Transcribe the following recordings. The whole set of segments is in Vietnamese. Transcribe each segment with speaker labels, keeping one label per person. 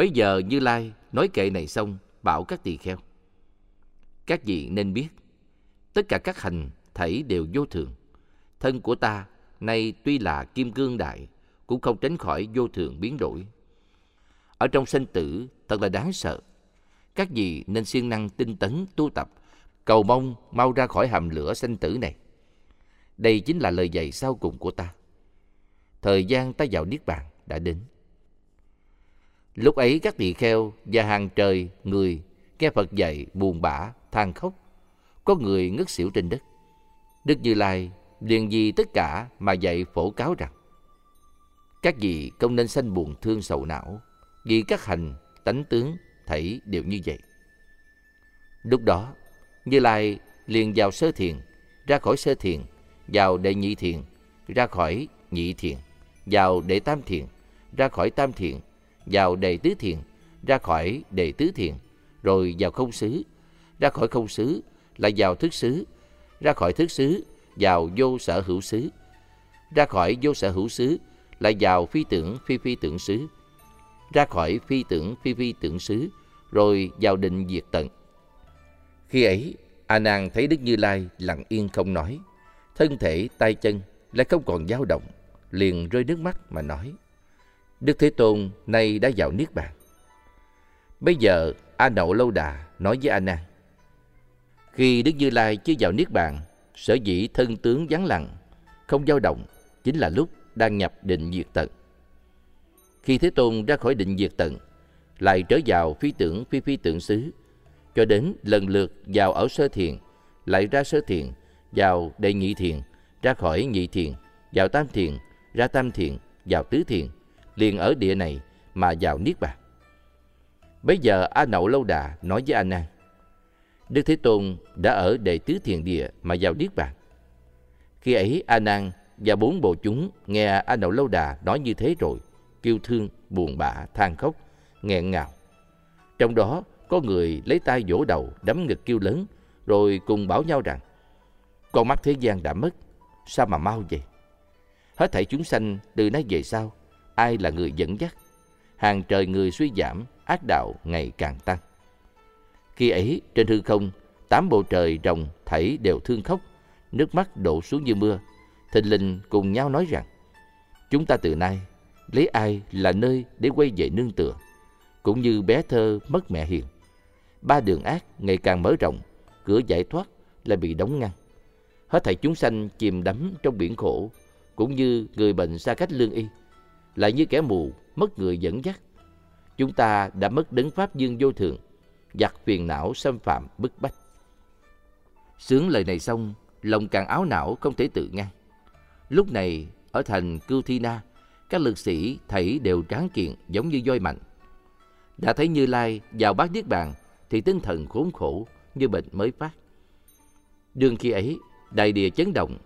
Speaker 1: Bấy giờ Như Lai nói kệ này xong, bảo các tỳ kheo. Các vị nên biết, tất cả các hành thảy đều vô thường. Thân của ta nay tuy là kim cương đại, cũng không tránh khỏi vô thường biến đổi. Ở trong sinh tử thật là đáng sợ. Các vị nên siêng năng tinh tấn tu tập, cầu mong mau ra khỏi hầm lửa sinh tử này. Đây chính là lời dạy sau cùng của ta. Thời gian ta vào Niết Bàn đã đến. Lúc ấy các tỳ kheo và hàng trời người nghe Phật dạy buồn bã, than khóc. Có người ngất xỉu trên đất. Đức Như Lai liền vì tất cả mà dạy phổ cáo rằng các vị không nên sanh buồn thương sầu não vì các hành, tánh tướng thảy đều như vậy. Lúc đó, Như Lai liền vào sơ thiền, ra khỏi sơ thiền, vào đệ nhị thiền, ra khỏi nhị thiền, vào đệ tam thiền, ra khỏi tam thiền, vào đề tứ thiền, ra khỏi đề tứ thiền, rồi vào không xứ, ra khỏi không xứ, lại vào thức xứ, ra khỏi thức xứ, vào vô sở hữu xứ, ra khỏi vô sở hữu xứ, lại vào phi tưởng phi phi tưởng xứ, ra khỏi phi tưởng phi phi tưởng xứ, rồi vào định diệt tận. Khi ấy, A Nan thấy Đức Như Lai lặng yên không nói, thân thể tay chân lại không còn dao động, liền rơi nước mắt mà nói: Đức Thế Tôn nay đã vào niết bàn. Bây giờ A Nậu Lâu Đà nói với A Nan: Khi Đức Như Lai chưa vào niết bàn, sở dĩ thân tướng vắng lặng, không dao động, chính là lúc đang nhập định diệt tận. Khi Thế Tôn ra khỏi định diệt tận, lại trở vào phi tưởng phi phi tưởng xứ, cho đến lần lượt vào ở sơ thiền, lại ra sơ thiền, vào đệ nhị thiền, ra khỏi nhị thiền, vào tam thiền, ra tam thiền, vào tứ thiền, liền ở địa này mà vào niết bàn. Bây giờ A Nậu Lâu Đà nói với A Nan: Đức Thế Tôn đã ở đệ tứ thiền địa mà vào niết bàn. Khi ấy A Nan và bốn bộ chúng nghe A Nậu Lâu Đà nói như thế rồi, kêu thương, buồn bã, than khóc, nghẹn ngào. Trong đó có người lấy tay vỗ đầu, đấm ngực kêu lớn, rồi cùng bảo nhau rằng, con mắt thế gian đã mất, sao mà mau vậy? Hết thảy chúng sanh từ nay về sau, ai là người dẫn dắt? Hàng trời người suy giảm, ác đạo ngày càng tăng. Khi ấy, trên hư không, tám bộ trời rồng thảy đều thương khóc, nước mắt đổ xuống như mưa. Thình linh cùng nhau nói rằng, chúng ta từ nay lấy ai là nơi để quay về nương tựa, cũng như bé thơ mất mẹ hiền. Ba đường ác ngày càng mở rộng, cửa giải thoát lại bị đóng ngăn. Hết thảy chúng sanh chìm đắm trong biển khổ, cũng như người bệnh xa cách lương y, lại như kẻ mù mất người dẫn dắt. Chúng ta đã mất đấng pháp dương vô thường, giặc phiền não xâm phạm bức bách. Sướng lời này xong, lòng càng áo não không thể tự ngăn. Lúc này, ở thành Cưu Thi Na, các lực sĩ thảy đều tráng kiện giống như voi mạnh. Đã thấy Như Lai vào bát niết bàn thì tinh thần khốn khổ như bệnh mới phát. Đương khi ấy, đại địa chấn động,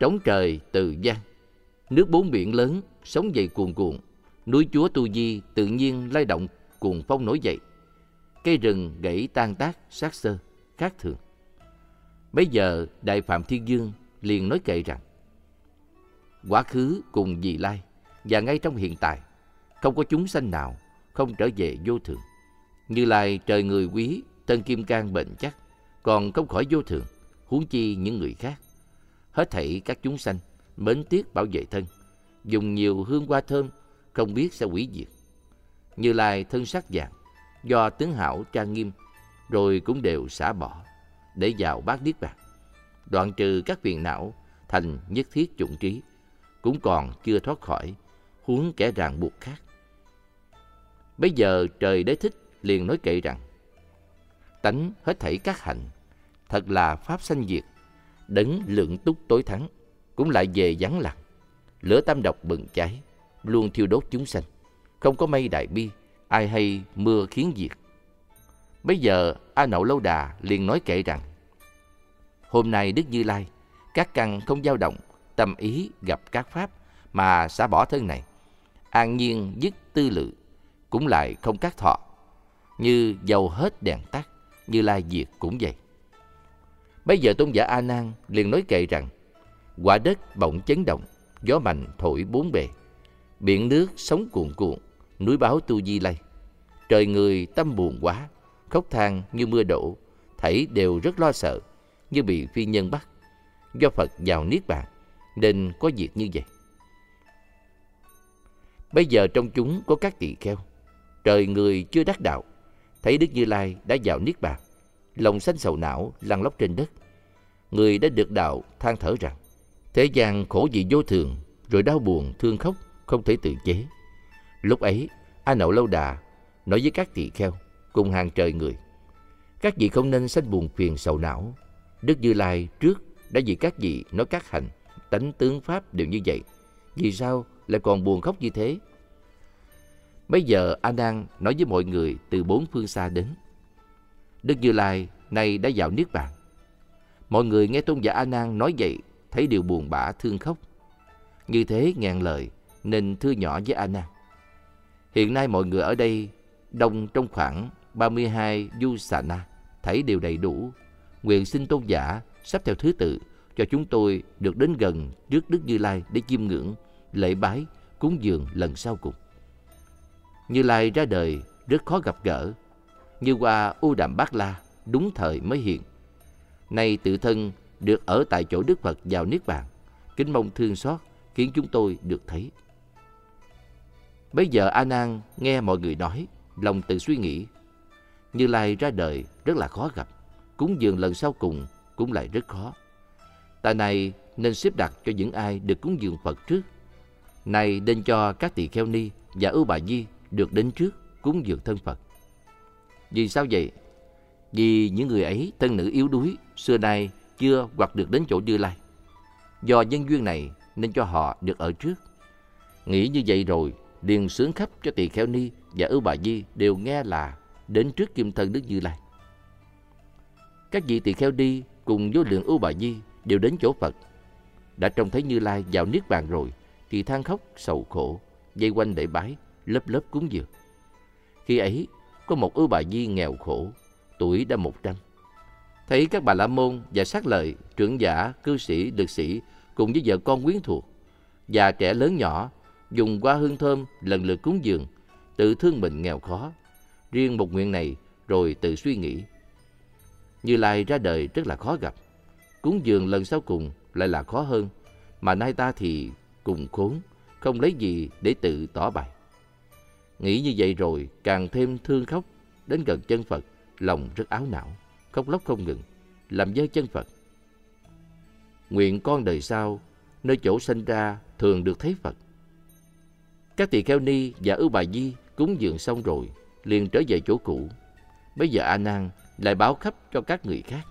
Speaker 1: trống trời từ gian. Nước bốn biển lớn, sóng dậy cuồn cuộn. Núi chúa Tu Di tự nhiên lay động cuồng phong nổi dậy. Cây rừng gãy tan tác sát sơ, khác thường. Bây giờ Đại Phạm Thiên Dương liền nói kệ rằng Quá khứ cùng vị lai và ngay trong hiện tại không có chúng sanh nào không trở về vô thường. Như Lai trời người quý, tân kim cang bệnh chắc, còn không khỏi vô thường, huống chi những người khác. Hết thảy các chúng sanh, mến tiếc bảo vệ thân, dùng nhiều hương hoa thơm, không biết sẽ hủy diệt. Như Lai thân sắc vàng, do tướng hảo trang nghiêm, rồi cũng đều xả bỏ, để vào bát niết bàn. Đoạn trừ các phiền não, thành nhất thiết chủng trí, cũng còn chưa thoát khỏi, huống kẻ ràng buộc khác. Bây giờ trời đế thích liền nói kệ rằng, tánh hết thảy các hạnh, thật là pháp sanh diệt, đấng lượng túc tối thắng, cũng lại về vắng lặng, lửa tam độc bừng cháy, luôn thiêu đốt chúng sanh, không có mây đại bi, ai hay mưa khiến diệt. Bây giờ A Nậu Lâu Đà liền nói kệ rằng, hôm nay Đức Như Lai, các căn không dao động, tâm ý gặp các pháp mà xả bỏ thân này, an nhiên dứt tư lự, cũng lại không các thọ, như dầu hết đèn tắt, như lai diệt cũng vậy. Bây giờ tôn giả A Nan liền nói kệ rằng, quả đất bỗng chấn động, gió mạnh thổi bốn bề, biển nước sóng cuồn cuộn, núi báo tu di lay. Trời người tâm buồn quá, khóc than như mưa đổ, thảy đều rất lo sợ, như bị phi nhân bắt. Do Phật vào Niết Bàn, nên có việc như vậy. Bây giờ trong chúng có các tỳ kheo, trời người chưa đắc đạo, thấy Đức Như Lai đã vào Niết Bàn, lòng xanh sầu não lăn lóc trên đất. Người đã được đạo than thở rằng, thế gian khổ vì vô thường, rồi đau buồn, thương khóc, không thể tự chế. Lúc ấy, A Nậu Lâu Đà nói với các tỳ kheo cùng hàng trời người, các vị không nên sanh buồn phiền sầu não. Đức Như Lai trước đã vì các vị nói các hành, tánh tướng pháp đều như vậy. Vì sao lại còn buồn khóc như thế? Bây giờ A Nan nói với mọi người từ bốn phương xa đến. Đức Như Lai nay đã vào Niết Bàn. Mọi người nghe tôn giả A Nan nói vậy, thấy điều buồn bã thương khóc. Như thế ngàn lời nên thưa nhỏ với Anna Hiện nay mọi người ở đây đông trong khoảng 32 du xà na, thấy đều đầy đủ. Nguyện xin tôn giả sắp theo thứ tự cho chúng tôi được đến gần trước Đức Như Lai để chiêm ngưỡng, lễ bái, cúng dường lần sau cùng. Như Lai ra đời rất khó gặp gỡ, như qua U Đàm Bát La đúng thời mới hiện. Nay tự thân được ở tại chỗ Đức Phật vào Niết Bàn, kính mong thương xót khiến chúng tôi được thấy. Bây giờ A Nan nghe mọi người nói, lòng tự suy nghĩ. Như Lai ra đời rất là khó gặp, cúng dường lần sau cùng cũng lại rất khó. Tại này nên xếp đặt cho những ai được cúng dường Phật trước. Này nên cho các tỳ kheo ni và ưu bà di được đến trước cúng dường thân Phật. Vì sao vậy? Vì những người ấy thân nữ yếu đuối xưa nay chưa hoặc được đến chỗ Như Lai. Do nhân duyên này nên cho họ được ở trước. Nghĩ như vậy rồi, liền sướng khắp cho tỳ kheo ni và ưu bà di đều nghe là đến trước kim thân Đức Như Lai. Các vị tỳ kheo đi cùng vô lượng ưu bà di đều đến chỗ Phật. Đã trông thấy Như Lai vào Niết Bàn rồi, thì than khóc, sầu khổ, dây quanh để bái, lớp lớp cúng dường. Khi ấy, có một ưu bà di nghèo khổ, tuổi đã một trăm. Thấy các bà la môn và sát lợi, trưởng giả, cư sĩ, lực sĩ cùng với vợ con quyến thuộc, già trẻ lớn nhỏ, dùng qua hương thơm lần lượt cúng dường, tự thương mình nghèo khó. Riêng một nguyện này rồi tự suy nghĩ. Như Lai ra đời rất là khó gặp. Cúng dường lần sau cùng lại là khó hơn, mà nay ta thì cùng khốn, không lấy gì để tự tỏ bày. Nghĩ như vậy rồi càng thêm thương khóc, đến gần chân Phật, lòng rất áo não, khóc lóc không ngừng, làm dơ chân Phật. Nguyện con đời sau, nơi chỗ sinh ra thường được thấy Phật. Các tỳ kheo ni và ưu bà di cúng dường xong rồi, liền trở về chỗ cũ. Bây giờ A Nan lại báo khắp cho các người khác.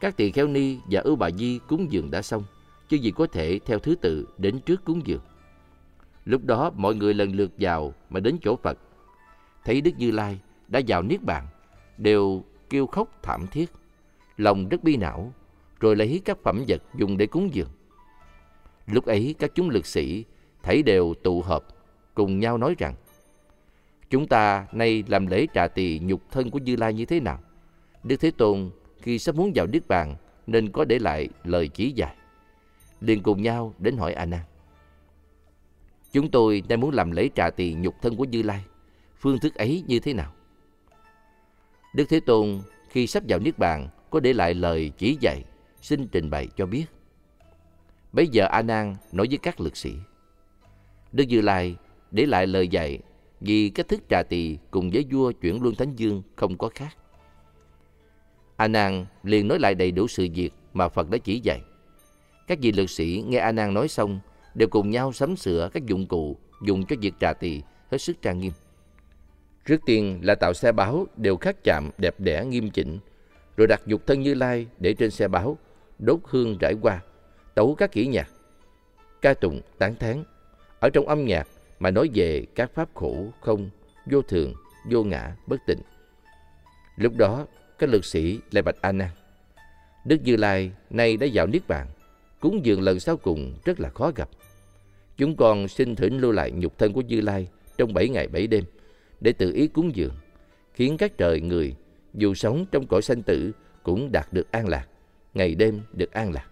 Speaker 1: Các tỳ kheo ni và ưu bà di cúng dường đã xong, chứ gì có thể theo thứ tự đến trước cúng dường. Lúc đó mọi người lần lượt vào mà đến chỗ Phật. Thấy Đức Như Lai đã vào Niết Bàn, đều kêu khóc thảm thiết, lòng rất bi não, rồi lấy các phẩm vật dùng để cúng dường. Lúc ấy các chúng lực sĩ thấy đều tụ họp, cùng nhau nói rằng Chúng ta nay làm lễ trà tỳ nhục thân của Như Lai như thế nào? Đức Thế Tôn khi sắp muốn vào Niết Bàn nên có để lại lời chỉ dạy. liền cùng nhau đến hỏi A Nan. Chúng tôi đang muốn làm lễ trà tỳ nhục thân của Như Lai. Phương thức ấy như thế nào? Đức Thế Tôn khi sắp vào Niết Bàn có để lại lời chỉ dạy, xin trình bày cho biết. Bây giờ A Nan nói với các lực sĩ. Đức Như Lai để lại lời dạy vì cách thức trà tỳ cùng với vua chuyển luân thánh dương không có khác. A Nan liền nói lại đầy đủ sự việc mà Phật đã chỉ dạy. Các vị lực sĩ nghe A Nan nói xong đều cùng nhau sắm sửa các dụng cụ dùng cho việc trà tỳ hết sức trang nghiêm. Trước tiên là tạo xe báo đều khắc chạm đẹp đẽ nghiêm chỉnh, rồi đặt dục thân Như Lai để trên xe báo, đốt hương rải qua, tấu các kỹ nhạc, ca tụng, tán thán. Ở trong âm nhạc mà nói về các pháp khổ, không, vô thường, vô ngã, bất tịnh. Lúc đó, các lực sĩ lại bạch A Nan. Đức Như Lai nay đã vào Niết Bàn, cúng dường lần sau cùng rất là khó gặp. Chúng con xin thỉnh lưu lại nhục thân của Như Lai trong bảy ngày bảy đêm để tự ý cúng dường, khiến các trời người dù sống trong cõi sanh tử cũng đạt được an lạc, ngày đêm được an lạc.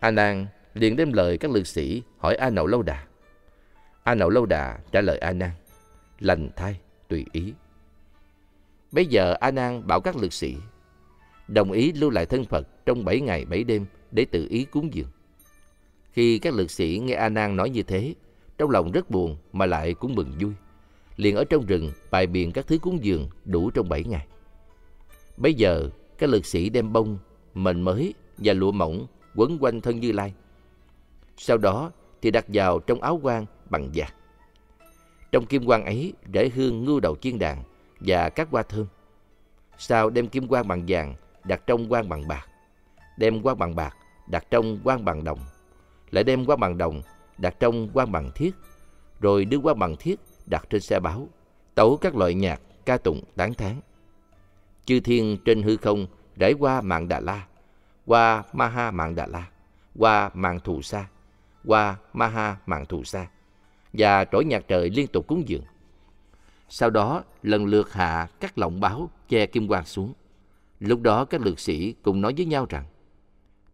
Speaker 1: A Nan liền đem lời các lực sĩ hỏi A Nậu Lâu Đà. A Nậu Lâu Đà trả lời A Nan: lành thai, tùy ý. Bây giờ A Nan bảo các lực sĩ đồng ý lưu lại thân Phật trong 7 ngày 7 đêm để tự ý cúng dường. Khi các lực sĩ nghe A Nan nói như thế, trong lòng rất buồn mà lại cũng mừng vui. Liền ở trong rừng bài biện các thứ cúng dường đủ trong 7 ngày. Bây giờ, các lực sĩ đem bông, mền mới và lụa mỏng quấn quanh thân Như Lai. Sau đó thì đặt vào trong áo quan bằng vàng. Trong kim quan ấy để hương ngưu đầu chiên đàn và các hoa thơm. Sau đem kim quan bằng vàng đặt trong quan bằng bạc. Đem quan bằng bạc đặt trong quan bằng đồng. Lại đem quan bằng đồng đặt trong quan bằng thiết. Rồi đưa quan bằng thiết đặt trên xe báo. Tấu các loại nhạc, ca tụng, tán thán. Chư thiên trên hư không rải qua mạng Đà La, qua Maha mạng Đà La, qua mạng Thù Sa, qua Maha mạng Thù Sa và trỗi nhạc trời liên tục cúng dường. Sau đó lần lượt hạ các lọng báo che kim quang xuống. Lúc đó các lược sĩ cùng nói với nhau rằng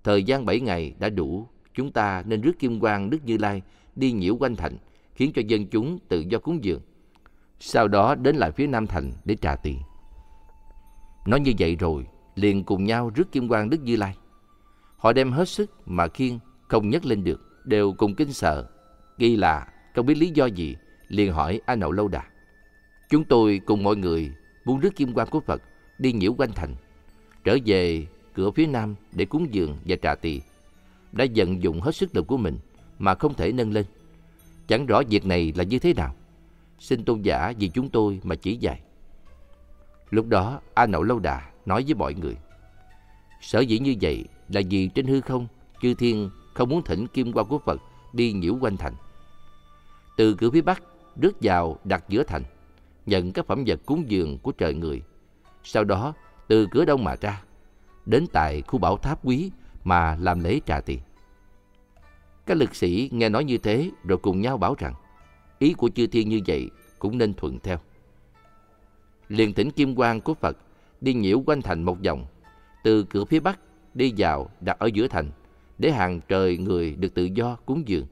Speaker 1: Thời gian bảy ngày đã đủ, chúng ta nên rước kim quang Đức Như Lai đi nhiễu quanh thành, khiến cho dân chúng tự do cúng dường. Sau đó đến lại phía Nam Thành để trả tiền. Nói như vậy rồi, liền cùng nhau rước kim quang Đức Như Lai. Họ đem hết sức mà khiêng không nhấc lên được, đều cùng kinh sợ. Ghi là không biết lý do gì, liền hỏi A Nậu Lâu Đà. Chúng tôi cùng mọi người muốn rước kim quang của Phật đi nhiễu quanh thành, trở về cửa phía nam để cúng dường và trà tỳ. Đã vận dụng hết sức lực của mình mà không thể nâng lên. Chẳng rõ việc này là như thế nào. Xin tôn giả vì chúng tôi mà chỉ dạy. Lúc đó A Nậu Lâu Đà nói với mọi người. Sở dĩ như vậy là vì trên hư không, chư thiên không muốn thỉnh kim Quan của Phật đi nhiễu quanh thành. Từ cửa phía bắc rước vào đặt giữa thành, nhận các phẩm vật cúng dường của trời người. Sau đó từ cửa đông mà ra, đến tại khu bảo tháp quý mà làm lễ trà tiền. Các lực sĩ nghe nói như thế rồi cùng nhau bảo rằng ý của chư thiên như vậy cũng nên thuận theo. Liền thỉnh kim quang của Phật đi nhiễu quanh thành một vòng, từ cửa phía bắc đi vào đặt ở giữa thành để hàng trời người được tự do cúng dường,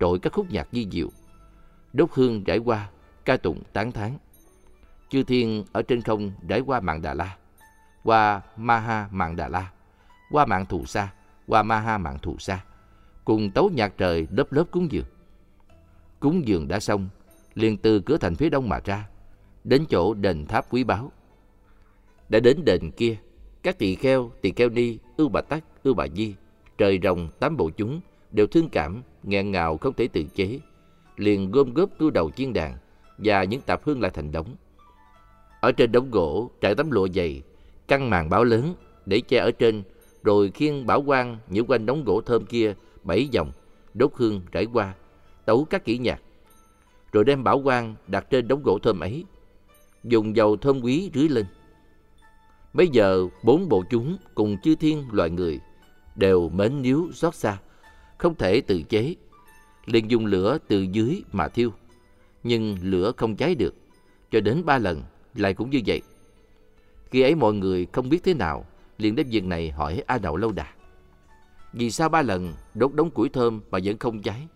Speaker 1: trội các khúc nhạc di diệu, đốt hương trải qua, ca tụng tán thán. Chư thiên ở trên không trải qua mạng Đà La, qua Maha mạng Đà La, qua mạng Thù Sa, qua Maha mạng Thù Sa, cùng tấu nhạc trời lớp lớp cúng dường. Cúng dường đã xong, liền từ cửa thành phía đông mà ra, đến chỗ đền tháp quý báu. Đã đến đền kia, các tỳ kheo, tỳ kheo ni, ưu bà tắc, ưu bà di, trời rồng, tám bộ chúng đều thương cảm, nghẹn ngào không thể tự chế, liền gom góp cưu đầu chiên đàn và những tạp hương lại thành đống. Ở trên đống gỗ trải tấm lụa dày, căng màn báo lớn để che ở trên, rồi khiêng bảo quan nhiễu quanh đống gỗ thơm kia bảy vòng, đốt hương trải qua, tấu các kỹ nhạc, rồi đem bảo quan đặt trên đống gỗ thơm ấy, dùng dầu thơm quý rưới lên. Bây giờ bốn bộ chúng cùng chư thiên loài người đều mến níu xót xa, không thể tự chế, liền dùng lửa từ dưới mà thiêu, nhưng lửa không cháy được, cho đến ba lần lại cũng như vậy. Khi ấy mọi người không biết thế nào, liền đem việc này hỏi A Đậu Lâu Đà. Vì sao ba lần đốt đống củi thơm mà vẫn không cháy?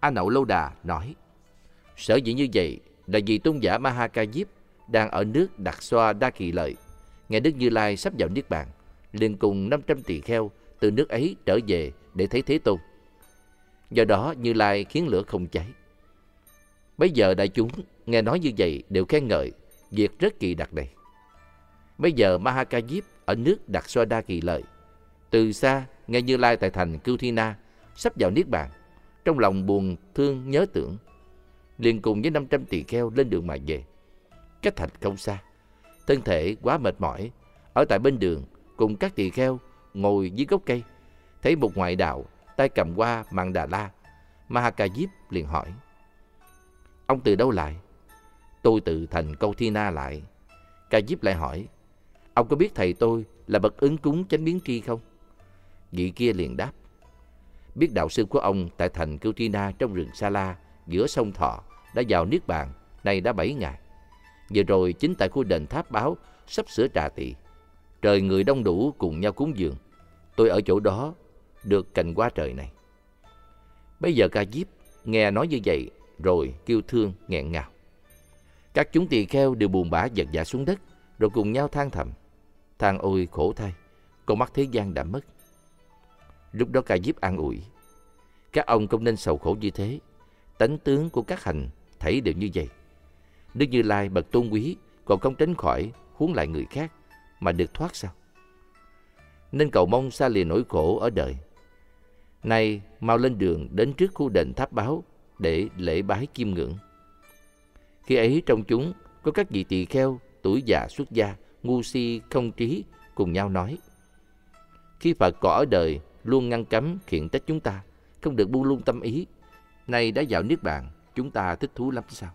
Speaker 1: A Nậu Lâu Đà nói, sở dĩ như vậy là vì tôn giả Maha Ca Diếp đang ở nước đặt Xoa Đa Kỳ Lợi, nghe Đức Như Lai sắp vào Niết Bàn, liền cùng 500 tỳ kheo từ nước ấy trở về để thấy Thế Tôn. Do đó Như Lai khiến lửa không cháy. Bây giờ đại chúng nghe nói như vậy đều khen ngợi việc rất kỳ đặc này. Bây giờ Mahaka Diếp ở nước đặt Xoa Đa Kỳ Lợi. Từ xa nghe Như Lai tại thành Cưu Thi Na, sắp vào Niết Bàn. Trong lòng buồn, thương, nhớ tưởng. liền cùng với 500 tỳ kheo lên đường mà về. Cách thành không xa. Thân thể quá mệt mỏi. Ở tại bên đường, cùng các tỳ kheo ngồi dưới gốc cây. Thấy một ngoại đạo tay cầm qua mạng Đà La. Mahaka Diếp liền hỏi. Ông từ đâu lại? Tôi từ thành câu Thi Na lại. Ca Diếp lại hỏi. Ông có biết thầy tôi là bậc ứng cúng chánh biến tri không? Vị kia liền đáp. Biết đạo sư của ông tại thành Kutina trong rừng Sa La giữa sông Thọ đã vào Niết Bàn, nay đã bảy ngày. Vừa rồi chính tại khu đền tháp báo sắp sửa trà tỳ. Trời người đông đủ cùng nhau cúng dường. Tôi ở chỗ đó được cành qua trời này. Bây giờ ca diếp nghe nói như vậy rồi kêu thương nghẹn ngào. Các chúng tỳ kheo đều buồn bã giật giả xuống đất, rồi cùng nhau than thầm. Than ôi khổ thay, con mắt thế gian đã mất. Lúc đó ca diếp an ủi. Các ông không nên sầu khổ như thế. Tánh tướng của các hành thấy đều như vậy. Đức Như Lai bậc tôn quý còn không tránh khỏi huống lại người khác mà được thoát sao? Nên cầu mong xa lìa nỗi khổ ở đời. Nay mau lên đường đến trước khu đền tháp báo để lễ bái chiêm ngưỡng. Khi ấy trong chúng có các vị tỳ kheo, tuổi già xuất gia, ngu si, không trí cùng nhau nói. Khi Phật còn ở đời luôn ngăn cấm khiển trách chúng ta, không được buông lung tâm ý. Nay đã vào Niết Bàn, chúng ta thích thú lắm sao?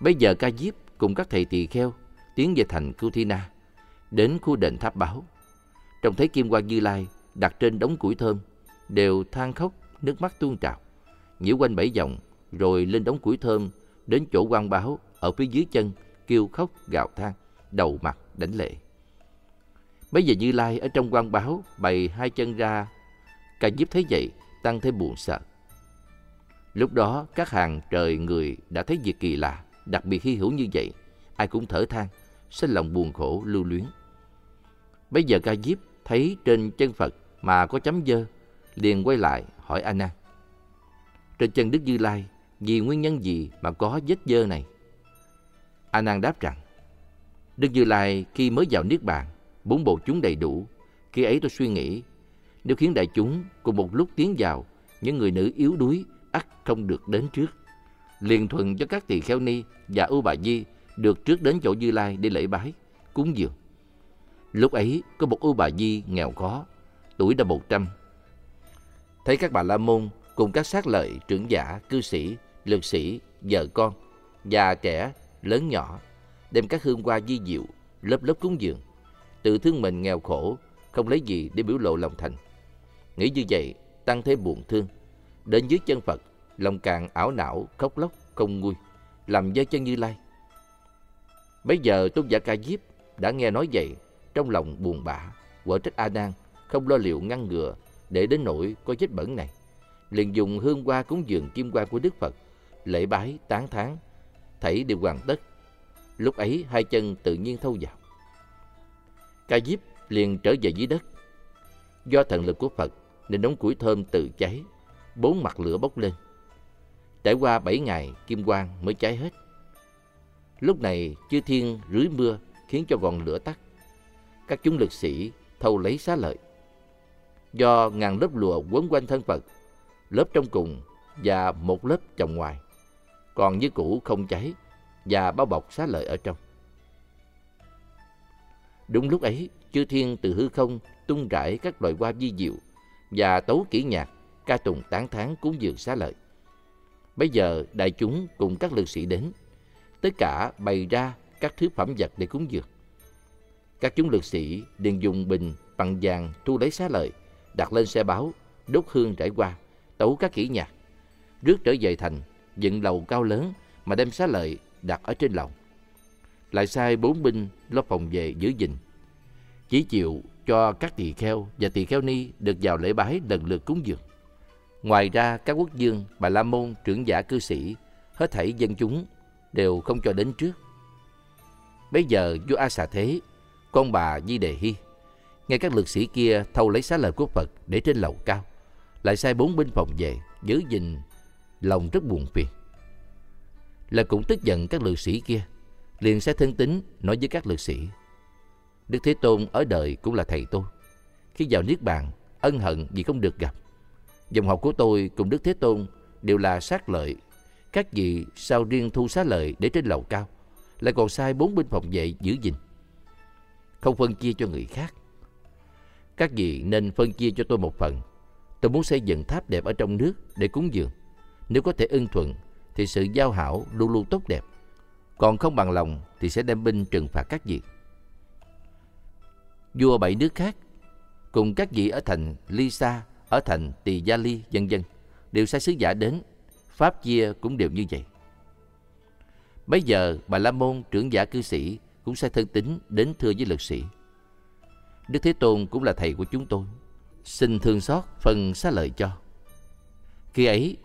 Speaker 1: Bây giờ Ca Diếp cùng các thầy tỳ kheo tiến về thành Cưu Thi Na, đến khu đền tháp báo. Trông thấy Kim quan Như Lai đặt trên đống củi thơm, đều than khóc, nước mắt tuôn trào, nhiễu quanh bảy vòng, rồi lên đống củi thơm, đến chỗ quan báo ở phía dưới chân, kêu khóc gào than, đầu mặt đánh lệ. Bây giờ Như Lai ở trong quan báo bày hai chân ra, Ca Diếp thấy vậy, tăng thêm buồn sợ. Lúc đó các hàng trời người đã thấy việc kỳ lạ, đặc biệt hy hữu như vậy, ai cũng thở than, sinh lòng buồn khổ lưu luyến. Bây giờ Ca Diếp thấy trên chân Phật mà có chấm dơ, liền quay lại hỏi A Nan. Trên chân Đức Như Lai, vì nguyên nhân gì mà có vết dơ này? A Nan đáp rằng, Đức Như Lai khi mới vào Niết Bàn, bốn bộ chúng đầy đủ. Khi ấy tôi suy nghĩ, nếu khiến đại chúng cùng một lúc tiến vào, những người nữ yếu đuối ắt không được đến trước. Liền thuận cho các tỳ kheo ni và ưu bà di được trước đến chỗ Như Lai để lễ bái, cúng dường. Lúc ấy có một ưu bà di nghèo khó, tuổi đã một trăm. Thấy các bà la môn cùng các sát lợi, trưởng giả, cư sĩ, lực sĩ, vợ con, già trẻ, lớn nhỏ, đem các hương hoa di diệu, lớp lớp cúng dường, tự thương mình nghèo khổ, không lấy gì để biểu lộ lòng thành. Nghĩ như vậy, tăng thế buồn thương. Đến dưới chân Phật, lòng càng ảo não, khóc lóc, không nguôi, làm dơ chân Như Lai. Bây giờ tôn giả Ca Diếp đã nghe nói vậy, trong lòng buồn bã, quở trách A Nan không lo liệu ngăn ngừa để đến nỗi có chết bẩn này. Liền dùng hương hoa cúng dường kim hoa của Đức Phật, lễ bái, tán thán, thảy đều hoàn tất. Lúc ấy hai chân tự nhiên thâu vào. Ca Diếp liền trở về dưới đất. Do thần lực của Phật nên đống củi thơm tự cháy, bốn mặt lửa bốc lên. Trải qua bảy ngày, kim quang mới cháy hết. Lúc này, chư thiên rưới mưa khiến cho ngọn lửa tắt. Các chúng lực sĩ thâu lấy xá lợi. Do ngàn lớp lụa quấn quanh thân Phật, lớp trong cùng và một lớp chồng ngoài, còn như cũ không cháy và bao bọc xá lợi ở trong. Đúng lúc ấy, chư thiên từ hư không tung rải các loại hoa vi diệu và tấu kỹ nhạc, ca tùng tán thán cúng dường xá lợi. Bây giờ đại chúng cùng các lực sĩ đến, tất cả bày ra các thứ phẩm vật để cúng dường. Các chúng lực sĩ liền dùng bình bằng vàng thu lấy xá lợi, đặt lên xe báo, đốt hương trải qua, tấu các kỹ nhạc. Rước trở về thành, dựng lầu cao lớn mà đem xá lợi đặt ở trên lầu. Lại sai bốn binh lo phòng vệ giữ gìn. Chỉ chịu cho các tỳ kheo và tỳ kheo ni được vào lễ bái lần lượt cúng dường. Ngoài ra, các quốc dương, bà la môn, trưởng giả cư sĩ, hết thảy dân chúng đều không cho đến trước. Bây giờ vua A Xà Thế, con bà Di Đề Hy, nghe các lực sĩ kia thâu lấy xá lợi của Phật để trên lầu cao, lại sai bốn binh phòng về giữ gìn lòng rất buồn phiền. Là cũng tức giận các lực sĩ kia, liền sẽ thân tính nói với các lực sĩ. Đức Thế Tôn ở đời cũng là thầy tôi. Khi vào Niết Bàn, ân hận vì không được gặp. Dòng học của tôi cùng Đức Thế Tôn đều là sát lợi. Các vị sao riêng thu xá lợi để trên lầu cao, lại còn sai bốn binh phòng vệ giữ gìn. Không phân chia cho người khác. Các vị nên phân chia cho tôi một phần. Tôi muốn xây dựng tháp đẹp ở trong nước để cúng dường. Nếu có thể ưng thuận, thì sự giao hảo luôn luôn tốt đẹp. Còn không bằng lòng thì sẽ đem binh trừng phạt các vị. Vua bảy nước khác cùng các vị ở thành Lisa, ở thành Tỳ Gia Ly, vân dân đều sai sứ giả đến. Pháp chia cũng đều như vậy. Bấy giờ, Bà La Môn, trưởng giả cư sĩ, cũng sai thân tín đến thưa với lực sĩ. Đức Thế Tôn cũng là thầy của chúng tôi. Xin thương xót phần xá lợi cho. Khi ấy,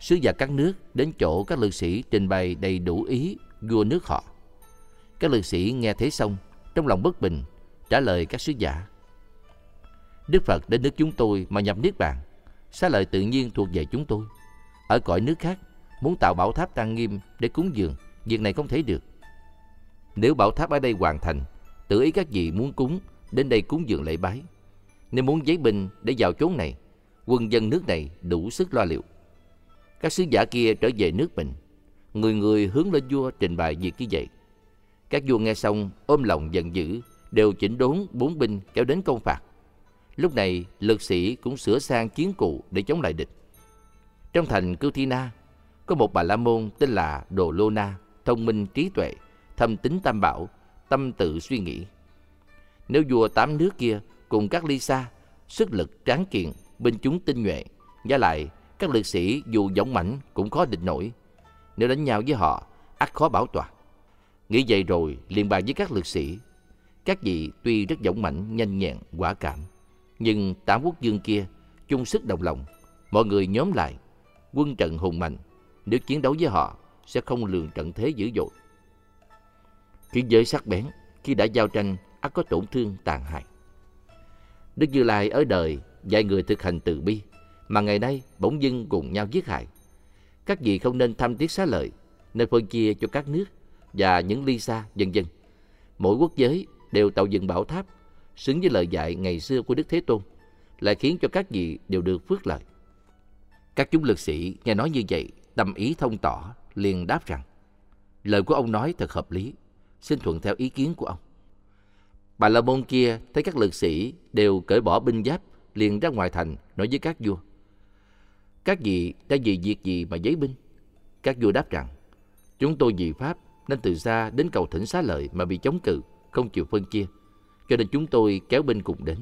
Speaker 1: sứ giả các nước đến chỗ các lực sĩ trình bày đầy đủ ý vua nước họ. Các lực sĩ nghe thế xong, trong lòng bất bình, trả lời các sứ giả. Đức Phật đến nước chúng tôi mà nhập Niết Bàn, xá lợi tự nhiên thuộc về chúng tôi. Ở cõi nước khác, muốn tạo bảo tháp trang nghiêm để cúng dường, việc này không thể được. Nếu bảo tháp ở đây hoàn thành, tự ý các vị muốn cúng, đến đây cúng dường lễ bái. Nếu muốn giấy binh để vào chốn này, quân dân nước này đủ sức lo liệu. Các sứ giả kia trở về nước mình, người người hướng lên vua trình bày việc như vậy. Các vua nghe xong ôm lòng giận dữ, đều chỉnh đốn bốn binh kéo đến công phạt. Lúc này, lực sĩ cũng sửa sang chiến cụ để chống lại địch. Trong thành Cưu Thi Na, có một bà la môn tên là Đồ Lô Na, thông minh trí tuệ, thâm tính tam bảo, tâm tự suy nghĩ. Nếu vua tám nước kia cùng các ly xa, sức lực tráng kiện, binh chúng tinh nhuệ, giá lại các lực sĩ dù dũng mãnh cũng khó địch nổi. Nếu đánh nhau với họ, ắt khó bảo toàn. Nghĩ vậy rồi liền bàn với các lực sĩ. Các vị tuy rất dũng mãnh, nhanh nhẹn, quả cảm, nhưng tám quốc dương kia chung sức đồng lòng, mọi người nhóm lại, quân trận hùng mạnh, nếu chiến đấu với họ sẽ không lường trận thế dữ dội. Khí giới sắc bén, khi đã giao tranh, ắt có tổn thương tàn hại. Đức Như Lai ở đời dạy người thực hành từ bi, mà ngày nay bỗng dưng cùng nhau giết hại. Các vị không nên tham tiếc xá lợi, nên phân chia cho các nước và những ly xa, dân dân. Mỗi quốc giới đều tạo dựng bảo tháp, xứng với lời dạy ngày xưa của Đức Thế Tôn, lại khiến cho các vị đều được phước lợi. Các chúng lực sĩ nghe nói như vậy, tâm ý thông tỏ, liền đáp rằng, lời của ông nói thật hợp lý, xin thuận theo ý kiến của ông. Bà La Môn kia thấy các lực sĩ đều cởi bỏ binh giáp, liền ra ngoài thành nói với các vua. Các vị đã vì việc gì mà giấy binh? Các vua đáp rằng, chúng tôi vì Pháp nên từ xa đến cầu thỉnh xá lợi mà bị chống cự, không chịu phân chia, cho nên chúng tôi kéo binh cùng đến.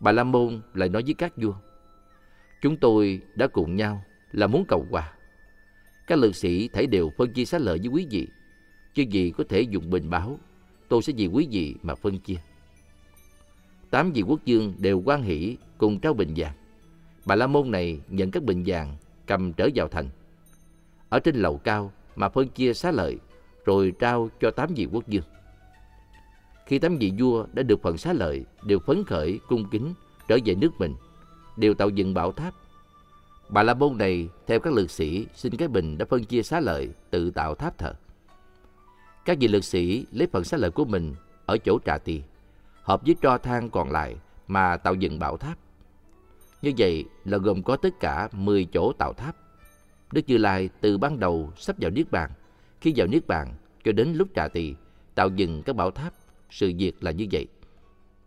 Speaker 1: Bà La Môn lại nói với các vua, chúng tôi đã cùng nhau là muốn cầu hòa. Các lực sĩ thấy đều phân chia xá lợi với quý vị, chứ gì có thể dùng bình báo, tôi sẽ vì quý vị mà phân chia. Tám vị quốc dương đều quan hỷ cùng trao bình vàng. Bà La Môn này nhận các bình vàng cầm trở vào thành. Ở trên lầu cao mà phân chia xá lợi rồi trao cho tám vị quốc dương. Khi tám vị vua đã được phần xá lợi đều phấn khởi cung kính trở về nước mình, đều tạo dựng bảo tháp. Bà La Môn này theo các lực sĩ xin cái bình đã phân chia xá lợi tự tạo tháp thờ. Các vị lực sĩ lấy phần xá lợi của mình ở chỗ trà tỳ, hợp với tro than còn lại mà tạo dựng bảo tháp. Như vậy là gồm có tất cả 10 chỗ tạo tháp. Đức Như Lai từ ban đầu sắp vào Niết Bàn, khi vào Niết Bàn cho đến lúc trà tỳ, tạo dừng các bảo tháp, sự việc là như vậy.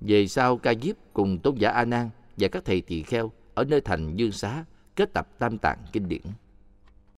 Speaker 1: Về sau Ca Diếp cùng tôn giả A Nan và các thầy tỳ kheo ở nơi thành Dương Xá kết tập tam tạng kinh điển.